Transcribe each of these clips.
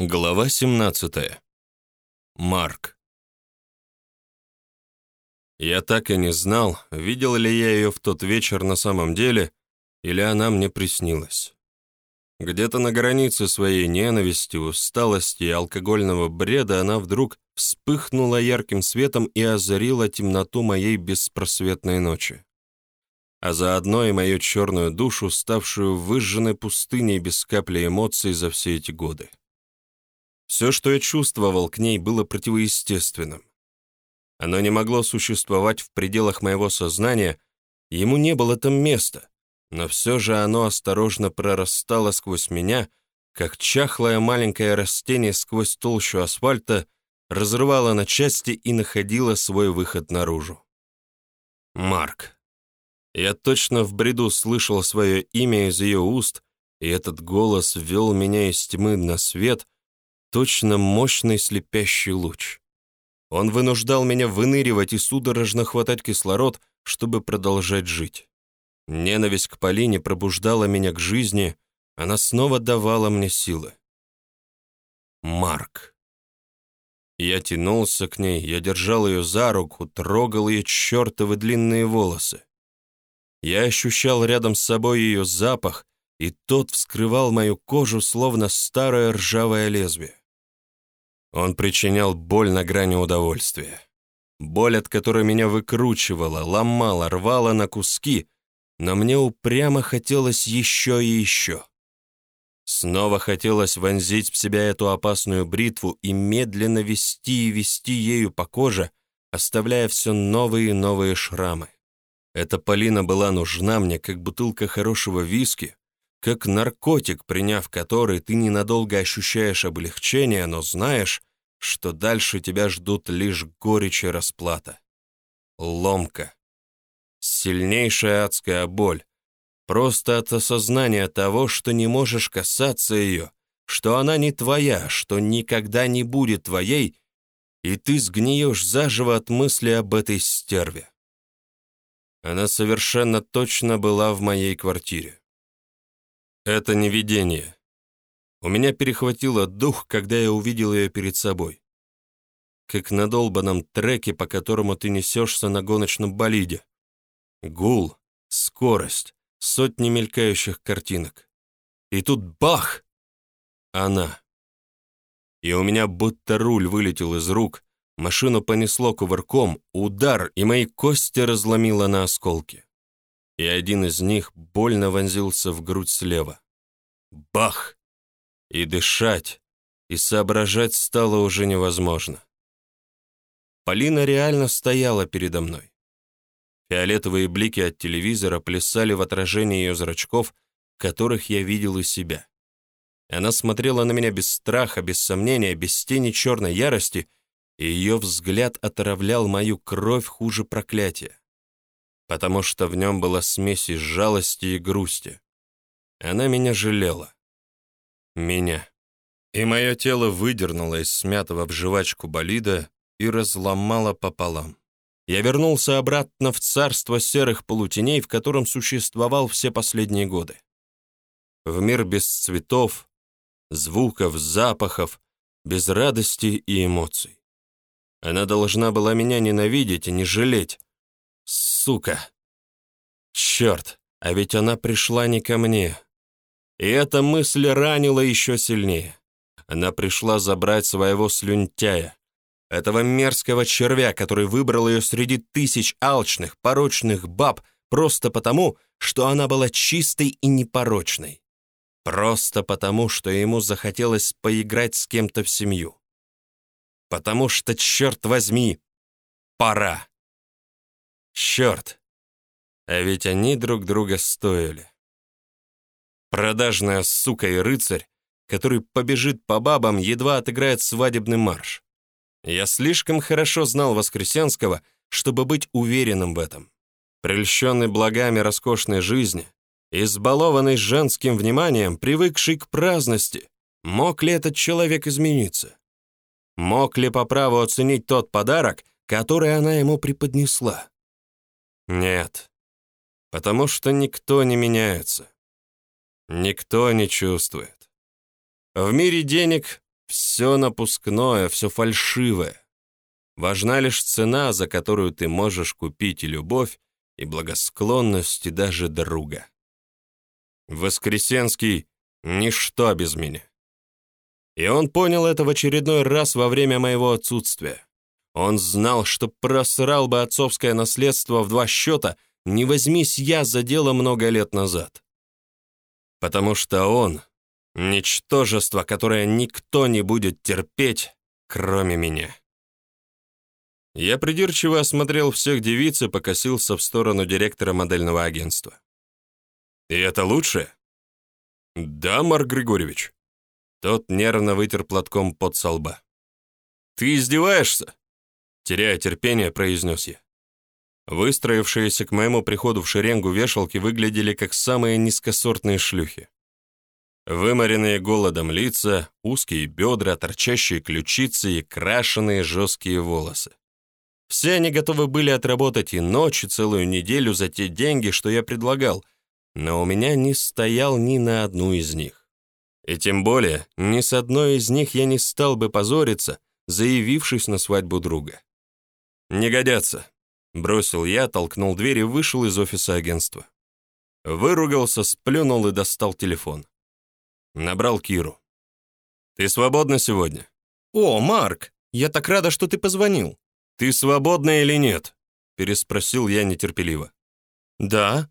Глава 17. Марк. Я так и не знал, видел ли я ее в тот вечер на самом деле, или она мне приснилась. Где-то на границе своей ненависти, усталости и алкогольного бреда она вдруг вспыхнула ярким светом и озарила темноту моей беспросветной ночи. А заодно и мою черную душу, ставшую выжженной пустыней без капли эмоций за все эти годы. Все, что я чувствовал к ней, было противоестественным. Оно не могло существовать в пределах моего сознания, ему не было там места, но все же оно осторожно прорастало сквозь меня, как чахлое маленькое растение сквозь толщу асфальта разрывало на части и находило свой выход наружу. Марк. Я точно в бреду слышал свое имя из ее уст, и этот голос ввел меня из тьмы на свет — точно мощный слепящий луч. Он вынуждал меня выныривать и судорожно хватать кислород, чтобы продолжать жить. Ненависть к Полине пробуждала меня к жизни, она снова давала мне силы. Марк. Я тянулся к ней, я держал ее за руку, трогал ее чертовы длинные волосы. Я ощущал рядом с собой ее запах, и тот вскрывал мою кожу, словно старое ржавое лезвие. Он причинял боль на грани удовольствия. Боль, от которой меня выкручивала, ломала, рвала на куски, но мне упрямо хотелось еще и еще. Снова хотелось вонзить в себя эту опасную бритву и медленно вести и вести ею по коже, оставляя все новые и новые шрамы. Эта Полина была нужна мне, как бутылка хорошего виски, как наркотик, приняв который, ты ненадолго ощущаешь облегчение, но знаешь, что дальше тебя ждут лишь горечь и расплата. Ломка. Сильнейшая адская боль. Просто от осознания того, что не можешь касаться ее, что она не твоя, что никогда не будет твоей, и ты сгниешь заживо от мысли об этой стерве. Она совершенно точно была в моей квартире. Это не видение. У меня перехватило дух, когда я увидел ее перед собой. Как на долбанном треке, по которому ты несешься на гоночном болиде. Гул, скорость, сотни мелькающих картинок. И тут бах! Она. И у меня будто руль вылетел из рук, машину понесло кувырком, удар, и мои кости разломило на осколки и один из них больно вонзился в грудь слева. Бах! И дышать, и соображать стало уже невозможно. Полина реально стояла передо мной. Фиолетовые блики от телевизора плясали в отражении ее зрачков, которых я видел и себя. Она смотрела на меня без страха, без сомнения, без тени черной ярости, и ее взгляд отравлял мою кровь хуже проклятия потому что в нем была смесь из жалости и грусти. Она меня жалела. Меня. И мое тело выдернуло из смятого в жвачку болида и разломало пополам. Я вернулся обратно в царство серых полутеней, в котором существовал все последние годы. В мир без цветов, звуков, запахов, без радости и эмоций. Она должна была меня ненавидеть и не жалеть, Сука! Черт, а ведь она пришла не ко мне. И эта мысль ранила еще сильнее. Она пришла забрать своего слюнтяя, этого мерзкого червя, который выбрал ее среди тысяч алчных, порочных баб просто потому, что она была чистой и непорочной. Просто потому, что ему захотелось поиграть с кем-то в семью. Потому что, черт возьми, пора. Черт! А ведь они друг друга стоили. Продажная сука и рыцарь, который побежит по бабам, едва отыграет свадебный марш. Я слишком хорошо знал Воскресенского, чтобы быть уверенным в этом. Прельщенный благами роскошной жизни, избалованный женским вниманием, привыкший к праздности, мог ли этот человек измениться? Мог ли по праву оценить тот подарок, который она ему преподнесла? Нет, потому что никто не меняется. Никто не чувствует. В мире денег Все напускное, все фальшивое. Важна лишь цена, за которую ты можешь купить и любовь, и благосклонность, и даже друга. Воскресенский — ничто без меня. И он понял это в очередной раз во время моего отсутствия. Он знал, что просрал бы отцовское наследство в два счета, не возьмись я за дело много лет назад. Потому что он — ничтожество, которое никто не будет терпеть, кроме меня. Я придирчиво осмотрел всех девиц и покосился в сторону директора модельного агентства. «И это лучше?» «Да, Марк Григорьевич». Тот нервно вытер платком под со лба. «Ты издеваешься?» Теряя терпение, произнес я. Выстроившиеся к моему приходу в шеренгу вешалки выглядели как самые низкосортные шлюхи. Выморенные голодом лица, узкие бедра, торчащие ключицы и крашеные жесткие волосы. Все они готовы были отработать и ночь, и целую неделю за те деньги, что я предлагал, но у меня не стоял ни на одну из них. И тем более, ни с одной из них я не стал бы позориться, заявившись на свадьбу друга. «Не годятся», — бросил я, толкнул дверь и вышел из офиса агентства. Выругался, сплюнул и достал телефон. Набрал Киру. «Ты свободна сегодня?» «О, Марк, я так рада, что ты позвонил». «Ты свободна или нет?» — переспросил я нетерпеливо. «Да.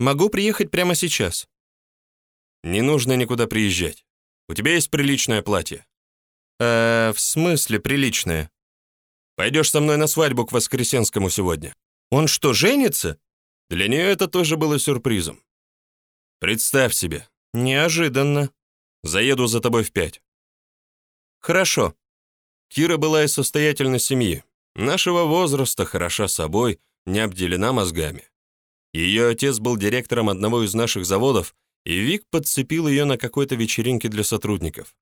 Могу приехать прямо сейчас». Не нужно никуда приезжать. У тебя есть приличное платье?» «Э, в смысле приличное?» «Пойдешь со мной на свадьбу к Воскресенскому сегодня». «Он что, женится?» Для нее это тоже было сюрпризом. «Представь себе». «Неожиданно». «Заеду за тобой в пять». «Хорошо». Кира была из состоятельной семьи. Нашего возраста, хороша собой, не обделена мозгами. Ее отец был директором одного из наших заводов, и Вик подцепил ее на какой-то вечеринке для сотрудников.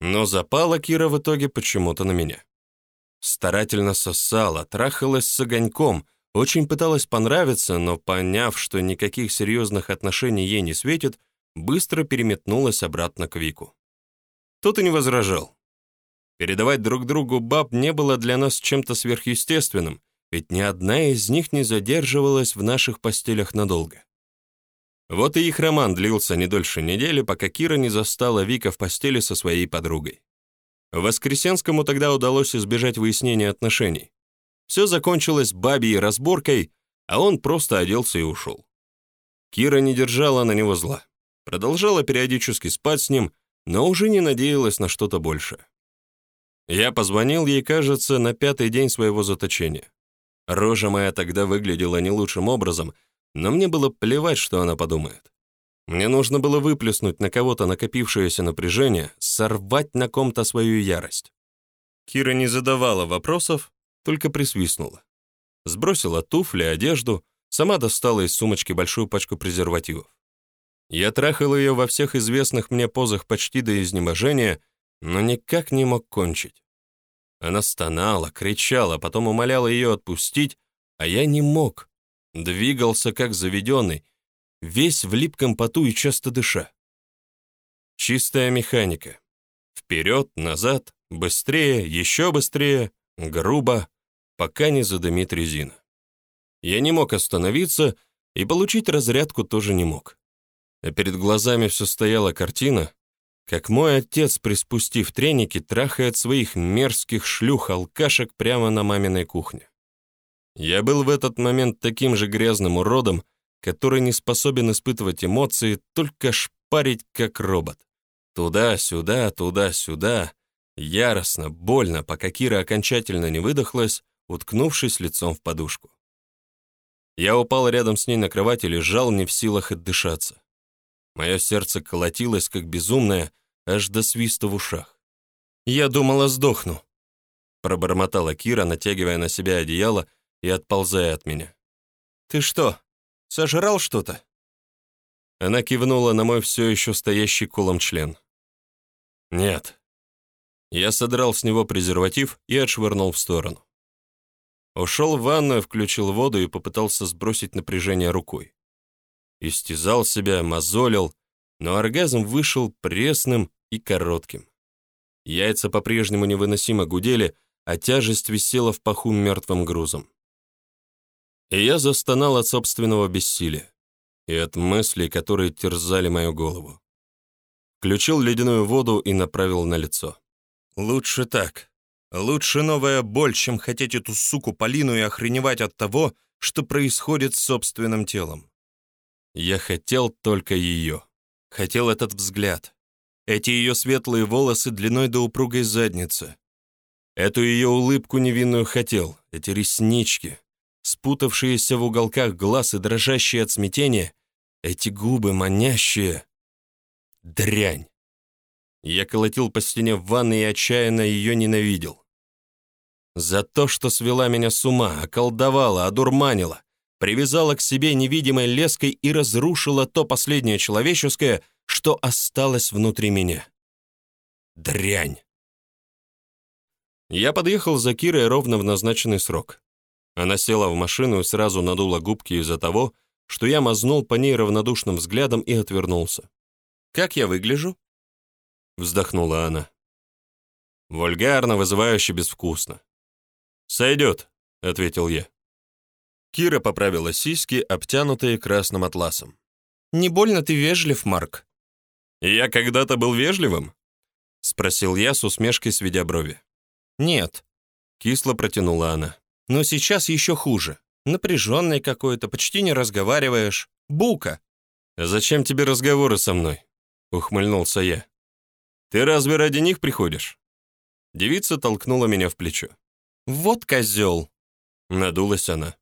Но запала Кира в итоге почему-то на меня. Старательно сосала, трахалась с огоньком, очень пыталась понравиться, но, поняв, что никаких серьезных отношений ей не светит, быстро переметнулась обратно к Вику. Тот и не возражал. Передавать друг другу баб не было для нас чем-то сверхъестественным, ведь ни одна из них не задерживалась в наших постелях надолго. Вот и их роман длился не дольше недели, пока Кира не застала Вика в постели со своей подругой. Воскресенскому тогда удалось избежать выяснения отношений. Все закончилось бабьей разборкой, а он просто оделся и ушел. Кира не держала на него зла. Продолжала периодически спать с ним, но уже не надеялась на что-то большее. Я позвонил ей, кажется, на пятый день своего заточения. Рожа моя тогда выглядела не лучшим образом — но мне было плевать, что она подумает. Мне нужно было выплеснуть на кого-то накопившееся напряжение, сорвать на ком-то свою ярость. Кира не задавала вопросов, только присвистнула. Сбросила туфли, одежду, сама достала из сумочки большую пачку презервативов. Я трахал ее во всех известных мне позах почти до изнеможения, но никак не мог кончить. Она стонала, кричала, потом умоляла ее отпустить, а я не мог, Двигался, как заведенный, весь в липком поту и часто дыша. Чистая механика. Вперед, назад, быстрее, еще быстрее, грубо, пока не задымит резина. Я не мог остановиться и получить разрядку тоже не мог. А перед глазами все стояла картина, как мой отец, приспустив треники, трахает своих мерзких шлюх-алкашек прямо на маминой кухне. Я был в этот момент таким же грязным уродом, который не способен испытывать эмоции, только шпарить как робот. Туда-сюда, туда-сюда, яростно, больно, пока Кира окончательно не выдохлась, уткнувшись лицом в подушку. Я упал рядом с ней на кровати и лежал не в силах отдышаться. Мое сердце колотилось, как безумное, аж до свиста в ушах. «Я думала, сдохну», — пробормотала Кира, натягивая на себя одеяло и отползая от меня. «Ты что, сожрал что-то?» Она кивнула на мой все еще стоящий колом член. «Нет». Я содрал с него презерватив и отшвырнул в сторону. Ушел в ванную, включил воду и попытался сбросить напряжение рукой. Истязал себя, мозолил, но оргазм вышел пресным и коротким. Яйца по-прежнему невыносимо гудели, а тяжесть висела в паху мертвым грузом. И я застонал от собственного бессилия и от мыслей, которые терзали мою голову. Включил ледяную воду и направил на лицо. «Лучше так. Лучше новая боль, чем хотеть эту суку Полину и охреневать от того, что происходит с собственным телом. Я хотел только ее. Хотел этот взгляд. Эти ее светлые волосы длиной до упругой задницы. Эту ее улыбку невинную хотел, эти реснички, спутавшиеся в уголках глаз и дрожащие от смятения, эти губы манящие. Дрянь. Я колотил по стене в ванной и отчаянно ее ненавидел. За то, что свела меня с ума, околдовала, одурманила, привязала к себе невидимой леской и разрушила то последнее человеческое, что осталось внутри меня. Дрянь. Я подъехал за Кирой ровно в назначенный срок. Она села в машину и сразу надула губки из-за того, что я мазнул по ней равнодушным взглядом и отвернулся. «Как я выгляжу?» Вздохнула она. Вульгарно, вызывающе, безвкусно. «Сойдет», — ответил я. Кира поправила сиськи, обтянутые красным атласом. «Не больно ты вежлив, Марк?» «Я когда-то был вежливым?» — спросил я с усмешкой, сведя брови. «Нет», — кисло протянула она. «Но сейчас еще хуже. Напряженный какой-то, почти не разговариваешь. Бука!» «Зачем тебе разговоры со мной?» — ухмыльнулся я. «Ты разве ради них приходишь?» Девица толкнула меня в плечо. «Вот козел!» — надулась она.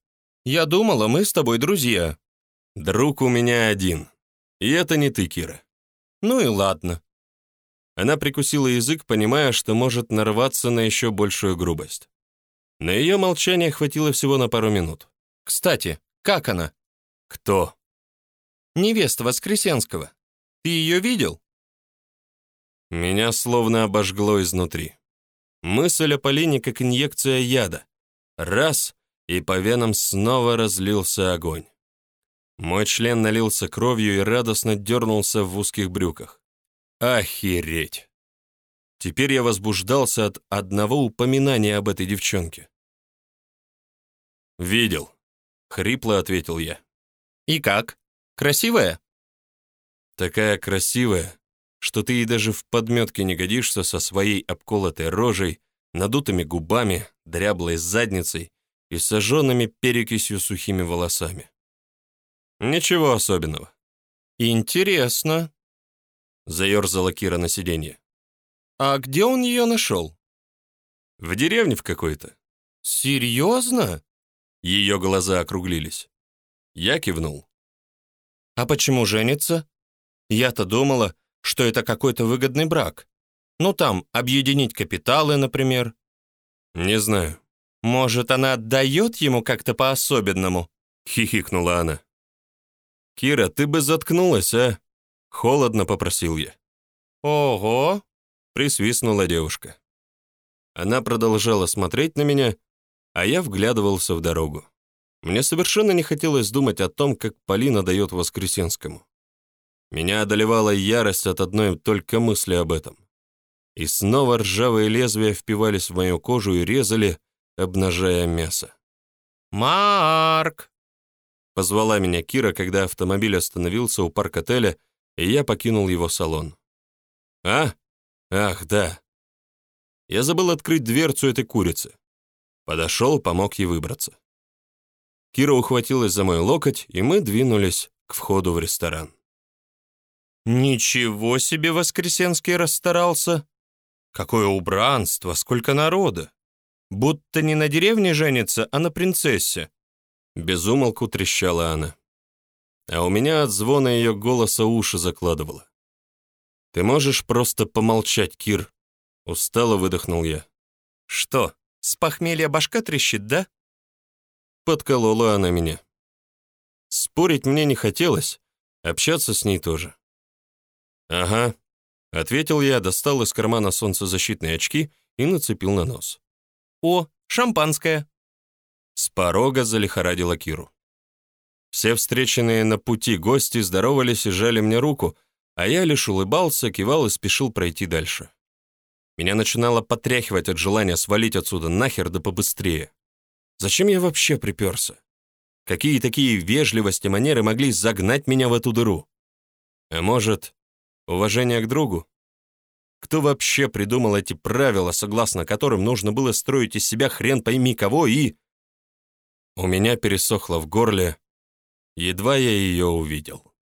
«Я думала, мы с тобой друзья». «Друг у меня один. И это не ты, Кира». «Ну и ладно». Она прикусила язык, понимая, что может нарваться на еще большую грубость. На ее молчание хватило всего на пару минут. «Кстати, как она?» «Кто?» «Невеста Воскресенского. Ты ее видел?» Меня словно обожгло изнутри. Мысль о Полине как инъекция яда. Раз, и по венам снова разлился огонь. Мой член налился кровью и радостно дернулся в узких брюках. Охереть! Теперь я возбуждался от одного упоминания об этой девчонке. «Видел», — хрипло ответил я. «И как? Красивая?» «Такая красивая, что ты ей даже в подметке не годишься со своей обколотой рожей, надутыми губами, дряблой задницей и сожженными перекисью сухими волосами. Ничего особенного. Интересно, заерзала Кира на сиденье. А где он ее нашел? В деревне в какой-то. Серьезно? Ее глаза округлились. Я кивнул. А почему женится? Я-то думала, что это какой-то выгодный брак. Ну там, объединить капиталы, например. Не знаю. Может, она отдает ему как-то по-особенному? Хихикнула она. Кира, ты бы заткнулась, а? Холодно попросил я. Ого! Присвистнула девушка. Она продолжала смотреть на меня, а я вглядывался в дорогу. Мне совершенно не хотелось думать о том, как Полина дает Воскресенскому. Меня одолевала ярость от одной только мысли об этом. И снова ржавые лезвия впивались в мою кожу и резали, обнажая мясо. «Марк!» Позвала меня Кира, когда автомобиль остановился у парк-отеля, и я покинул его салон. «А? Ах, да!» Я забыл открыть дверцу этой курицы. Подошел, помог ей выбраться. Кира ухватилась за мой локоть, и мы двинулись к входу в ресторан. Ничего себе Воскресенский расстарался. Какое убранство, сколько народа. Будто не на деревне женится, а на принцессе. Безумолку трещала она. А у меня от звона ее голоса уши закладывало. «Ты можешь просто помолчать, Кир?» Устало выдохнул я. «Что, с похмелья башка трещит, да?» Подколола она меня. Спорить мне не хотелось, общаться с ней тоже. «Ага», — ответил я, достал из кармана солнцезащитные очки и нацепил на нос. «О, шампанское!» С порога залихорадила Киру. Все встреченные на пути гости здоровались и жали мне руку, а я лишь улыбался, кивал и спешил пройти дальше. Меня начинало потряхивать от желания свалить отсюда нахер да побыстрее. Зачем я вообще приперся? Какие такие вежливости манеры могли загнать меня в эту дыру? А может, уважение к другу? Кто вообще придумал эти правила, согласно которым нужно было строить из себя хрен пойми кого и... У меня пересохло в горле, едва я ее увидел.